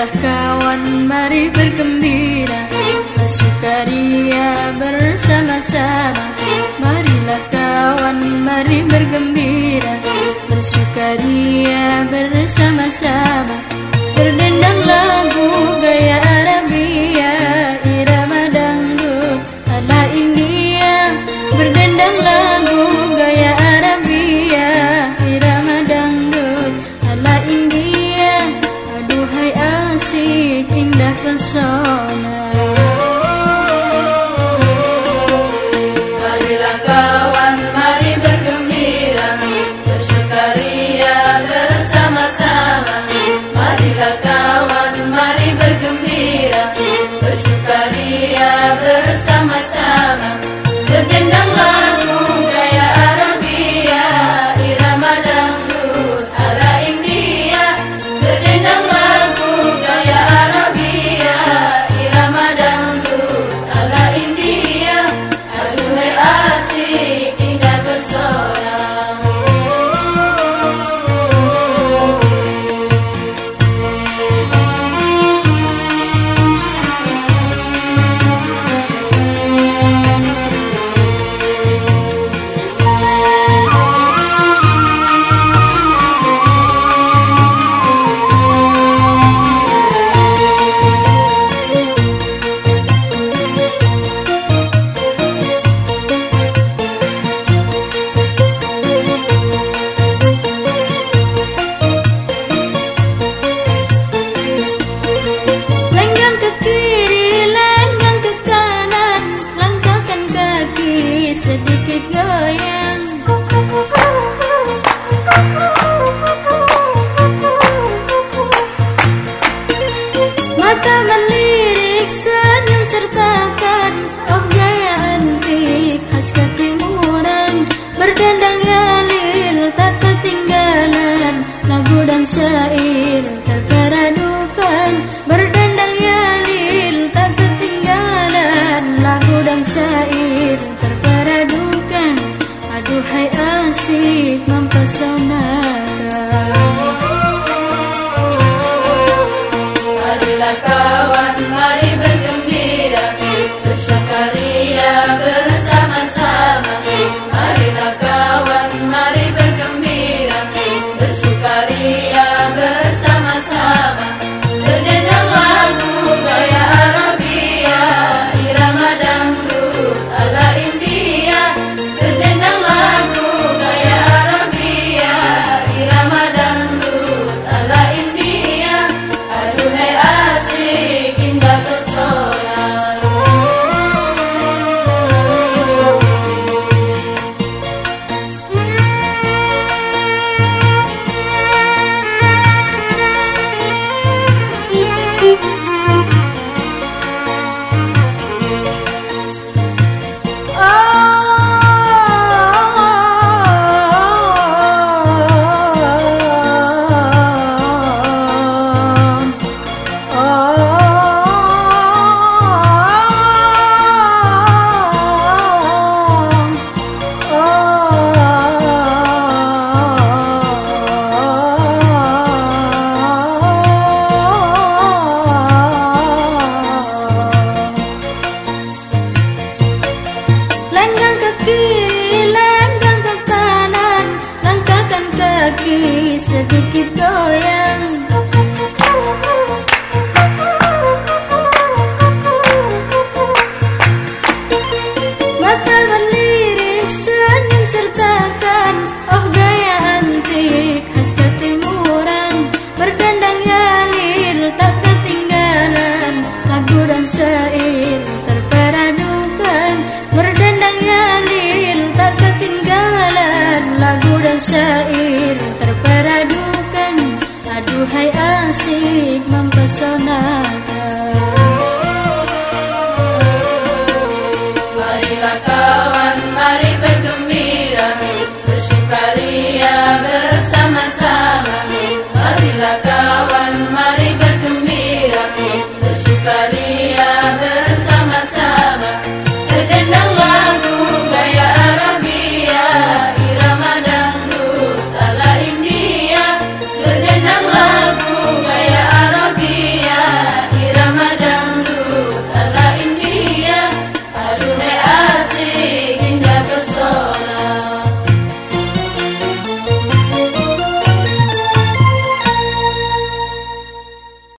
Marilah kawan, mari bergembira. Bersukaria bersama-sama. Marilah kawan, mari bergembira. Bersukaria bersama-sama. Berdendang lagu gaya Arabia. Irama dangdut ala India. Berdendang lagu sana khas ketimuran Berdendang yalir, tak ketinggalan. Lagu dan syair terperadukan Berdendang yalir, tak ketinggalan. Lagu dan syair terperadukan Aduhai asyik mempesonakan Marilah kawan, sedikit goyang. Mata melirik, senyum sertakan. Oh gaya antik khas ketimuran. Berdendang yalir, tak ketinggalan. Lagu dan syair terperadukan. Berdendang yalir, tak ketinggalan. Lagu dan syair Aduhai asik mempesonakan